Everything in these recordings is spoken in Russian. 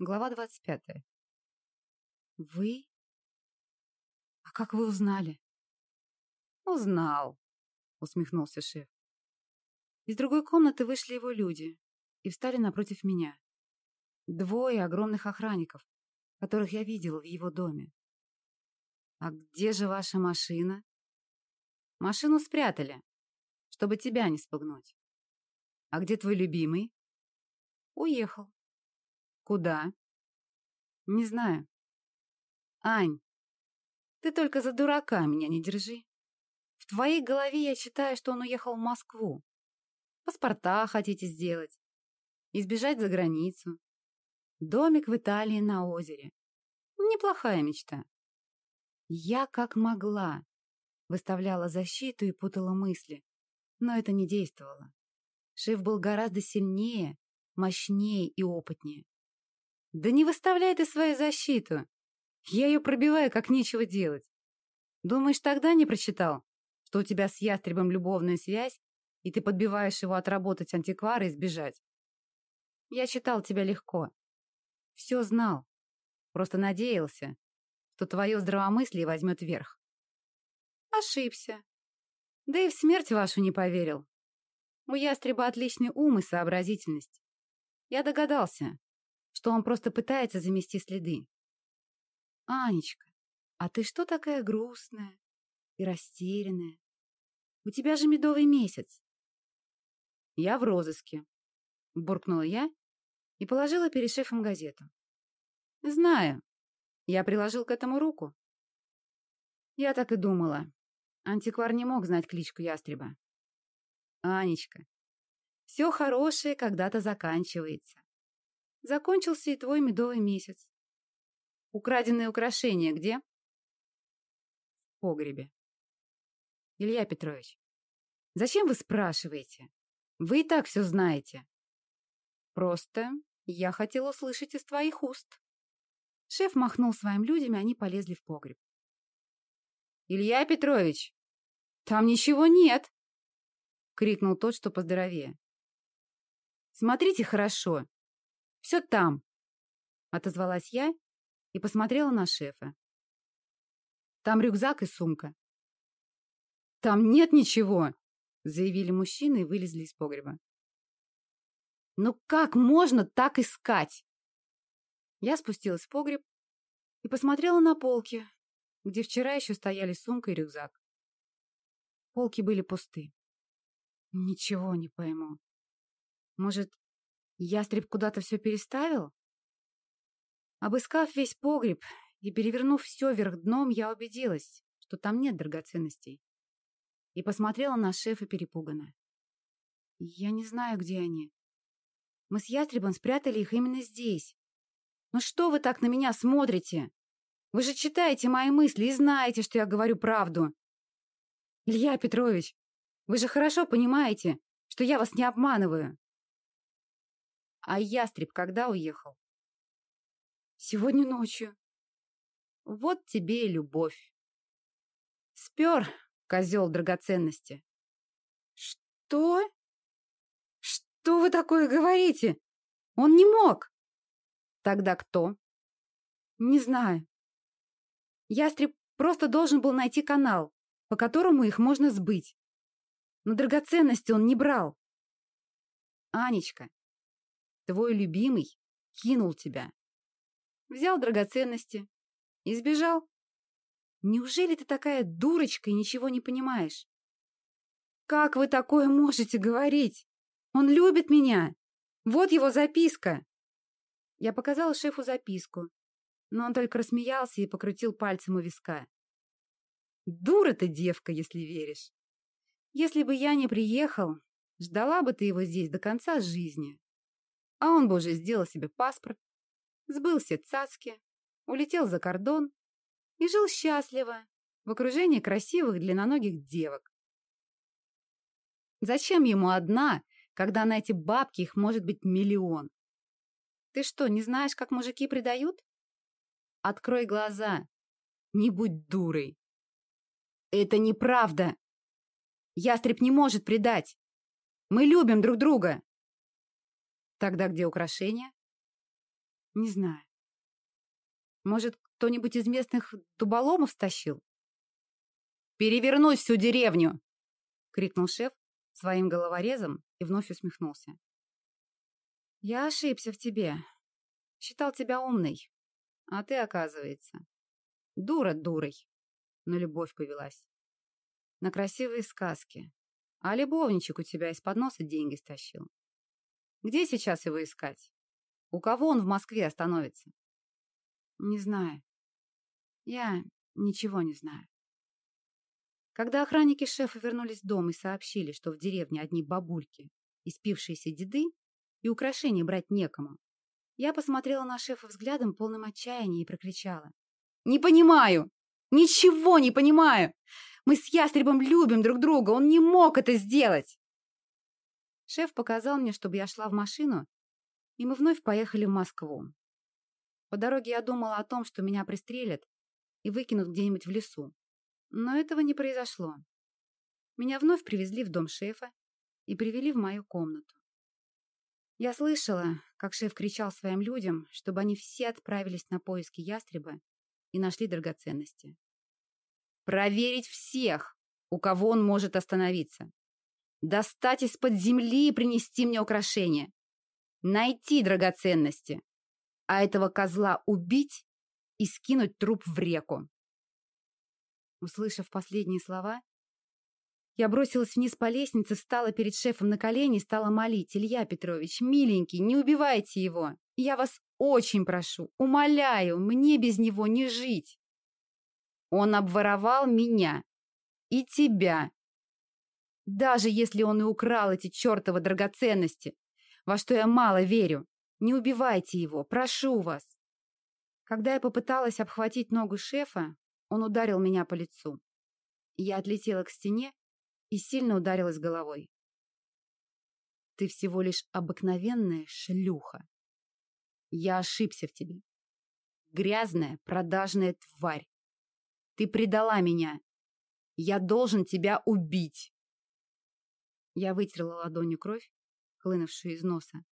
Глава двадцать пятая. Вы? А как вы узнали? Узнал, усмехнулся шеф. Из другой комнаты вышли его люди и встали напротив меня. Двое огромных охранников, которых я видела в его доме. А где же ваша машина? Машину спрятали, чтобы тебя не спугнуть. А где твой любимый? Уехал. Куда? Не знаю. Ань, ты только за дурака меня не держи. В твоей голове я считаю, что он уехал в Москву. Паспорта хотите сделать. Избежать за границу. Домик в Италии на озере. Неплохая мечта. Я как могла. Выставляла защиту и путала мысли. Но это не действовало. Шеф был гораздо сильнее, мощнее и опытнее. Да не выставляй ты свою защиту. Я ее пробиваю, как нечего делать. Думаешь, тогда не прочитал, что у тебя с ястребом любовная связь, и ты подбиваешь его отработать антиквара и сбежать? Я читал тебя легко. Все знал. Просто надеялся, что твое здравомыслие возьмет верх. Ошибся. Да и в смерть вашу не поверил. У ястреба отличный ум и сообразительность. Я догадался, что он просто пытается замести следы. «Анечка, а ты что такая грустная и растерянная? У тебя же медовый месяц». «Я в розыске», — буркнула я и положила перед шефом газету. «Знаю. Я приложил к этому руку». Я так и думала. Антиквар не мог знать кличку ястреба. «Анечка, все хорошее когда-то заканчивается. Закончился и твой медовый месяц. Украденные украшения где? В погребе. Илья Петрович, зачем вы спрашиваете? Вы и так все знаете. Просто я хотела услышать из твоих уст. Шеф махнул своим людям, и они полезли в погреб. «Илья Петрович, там ничего нет!» — крикнул тот, что поздоровее. «Смотрите хорошо, все там!» Отозвалась я и посмотрела на шефа. «Там рюкзак и сумка». «Там нет ничего!» Заявили мужчины и вылезли из погреба. «Ну как можно так искать?» Я спустилась в погреб и посмотрела на полки, где вчера еще стояли сумка и рюкзак. Полки были пусты. Ничего не пойму. Может, Ястреб куда-то все переставил? Обыскав весь погреб и перевернув все вверх дном, я убедилась, что там нет драгоценностей. И посмотрела на шефа перепуганно. Я не знаю, где они. Мы с Ястребом спрятали их именно здесь. Ну что вы так на меня смотрите? Вы же читаете мои мысли и знаете, что я говорю правду. Илья Петрович, вы же хорошо понимаете, что я вас не обманываю. А ястреб когда уехал? Сегодня ночью. Вот тебе и любовь. Спер, козел драгоценности. Что? Что вы такое говорите? Он не мог. Тогда кто? Не знаю. Ястреб просто должен был найти канал, по которому их можно сбыть. Но драгоценности он не брал. Анечка, Твой любимый кинул тебя. Взял драгоценности и сбежал. Неужели ты такая дурочка и ничего не понимаешь? Как вы такое можете говорить? Он любит меня. Вот его записка. Я показала шефу записку, но он только рассмеялся и покрутил пальцем у виска. Дура ты, девка, если веришь. Если бы я не приехал, ждала бы ты его здесь до конца жизни. А он бы уже сделал себе паспорт, сбыл все цацки, улетел за кордон и жил счастливо в окружении красивых длинноногих девок. Зачем ему одна, когда на эти бабки их может быть миллион? Ты что, не знаешь, как мужики предают? Открой глаза. Не будь дурой. Это неправда. Ястреб не может предать. Мы любим друг друга. Тогда где украшения? Не знаю. Может, кто-нибудь из местных дуболомов стащил? «Перевернуть всю деревню!» — крикнул шеф своим головорезом и вновь усмехнулся. «Я ошибся в тебе. Считал тебя умной. А ты, оказывается, дура дурой. На любовь повелась. На красивые сказки. А любовничек у тебя из-под носа деньги стащил. Где сейчас его искать? У кого он в Москве остановится? Не знаю. Я ничего не знаю. Когда охранники шефа вернулись в дом и сообщили, что в деревне одни бабульки, испившиеся деды, и украшения брать некому, я посмотрела на шефа взглядом, полным отчаяния, и прокричала. «Не понимаю! Ничего не понимаю! Мы с Ястребом любим друг друга, он не мог это сделать!» Шеф показал мне, чтобы я шла в машину, и мы вновь поехали в Москву. По дороге я думала о том, что меня пристрелят и выкинут где-нибудь в лесу. Но этого не произошло. Меня вновь привезли в дом шефа и привели в мою комнату. Я слышала, как шеф кричал своим людям, чтобы они все отправились на поиски ястреба и нашли драгоценности. Проверить всех, у кого он может остановиться. Достать из-под земли и принести мне украшения. Найти драгоценности. А этого козла убить и скинуть труп в реку. Услышав последние слова, я бросилась вниз по лестнице, встала перед шефом на колени и стала молить. «Илья Петрович, миленький, не убивайте его! Я вас очень прошу, умоляю, мне без него не жить!» Он обворовал меня и тебя. Даже если он и украл эти чертовы драгоценности, во что я мало верю, не убивайте его, прошу вас. Когда я попыталась обхватить ногу шефа, он ударил меня по лицу. Я отлетела к стене и сильно ударилась головой. Ты всего лишь обыкновенная шлюха. Я ошибся в тебе. Грязная, продажная тварь. Ты предала меня. Я должен тебя убить. Я вытерла ладонью кровь, хлынувшую из носа,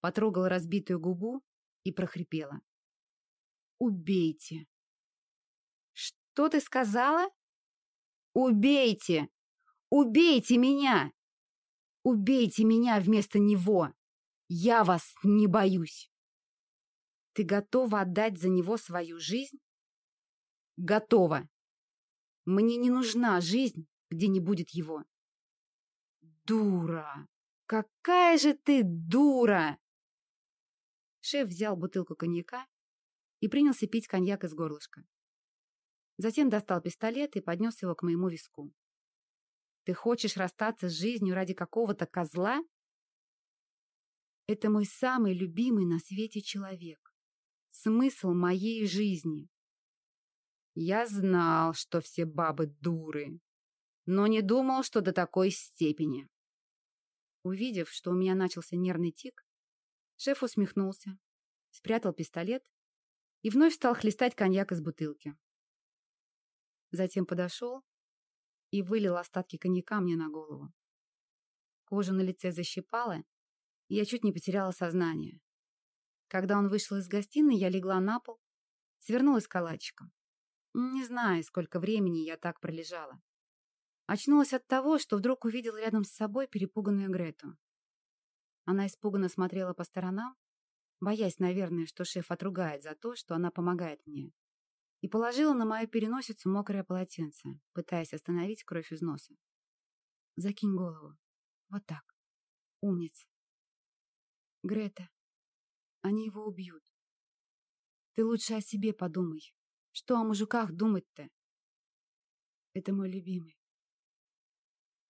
потрогала разбитую губу и прохрипела. «Убейте!» «Что ты сказала?» «Убейте! Убейте меня! Убейте меня вместо него! Я вас не боюсь!» «Ты готова отдать за него свою жизнь?» Готово. Мне не нужна жизнь, где не будет его. Дура! Какая же ты дура! Шеф взял бутылку коньяка и принялся пить коньяк из горлышка. Затем достал пистолет и поднес его к моему виску. Ты хочешь расстаться с жизнью ради какого-то козла? Это мой самый любимый на свете человек. Смысл моей жизни. Я знал, что все бабы дуры, но не думал, что до такой степени. Увидев, что у меня начался нервный тик, шеф усмехнулся, спрятал пистолет и вновь стал хлестать коньяк из бутылки. Затем подошел и вылил остатки коньяка мне на голову. Кожа на лице защипала, и я чуть не потеряла сознание. Когда он вышел из гостиной, я легла на пол, свернулась калачиком. Не знаю, сколько времени я так пролежала. Очнулась от того, что вдруг увидела рядом с собой перепуганную Грету. Она испуганно смотрела по сторонам, боясь, наверное, что шеф отругает за то, что она помогает мне, и положила на мою переносицу мокрое полотенце, пытаясь остановить кровь из носа. «Закинь голову. Вот так. Умница. Грета, они его убьют. Ты лучше о себе подумай. Что о мужиках думать-то? Это мой любимый.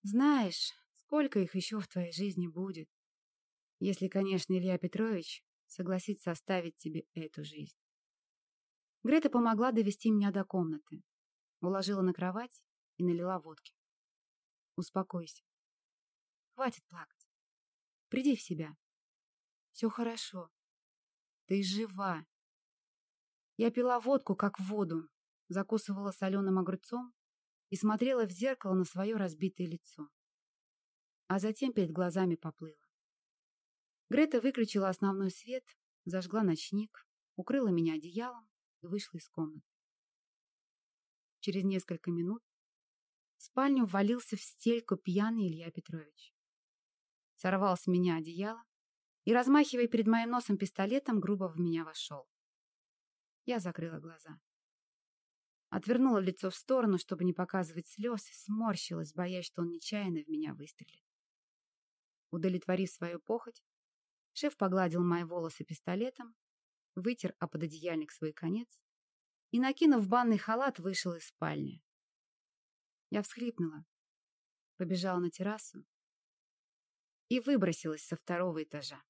Знаешь, сколько их еще в твоей жизни будет, если, конечно, Илья Петрович согласится оставить тебе эту жизнь. Грета помогла довести меня до комнаты, уложила на кровать и налила водки. Успокойся. Хватит плакать. Приди в себя. Все хорошо. Ты жива. Я пила водку, как воду, закусывала соленым огурцом и смотрела в зеркало на свое разбитое лицо. А затем перед глазами поплыла. Грета выключила основной свет, зажгла ночник, укрыла меня одеялом и вышла из комнаты. Через несколько минут в спальню ввалился в стельку пьяный Илья Петрович. Сорвал с меня одеяло и, размахивая перед моим носом пистолетом, грубо в меня вошел. Я закрыла глаза. Отвернула лицо в сторону, чтобы не показывать слез, и сморщилась, боясь, что он нечаянно в меня выстрелит. Удовлетворив свою похоть, шеф погладил мои волосы пистолетом, вытер о пододеяльник свой конец и, накинув банный халат, вышел из спальни. Я всхлипнула, побежала на террасу и выбросилась со второго этажа.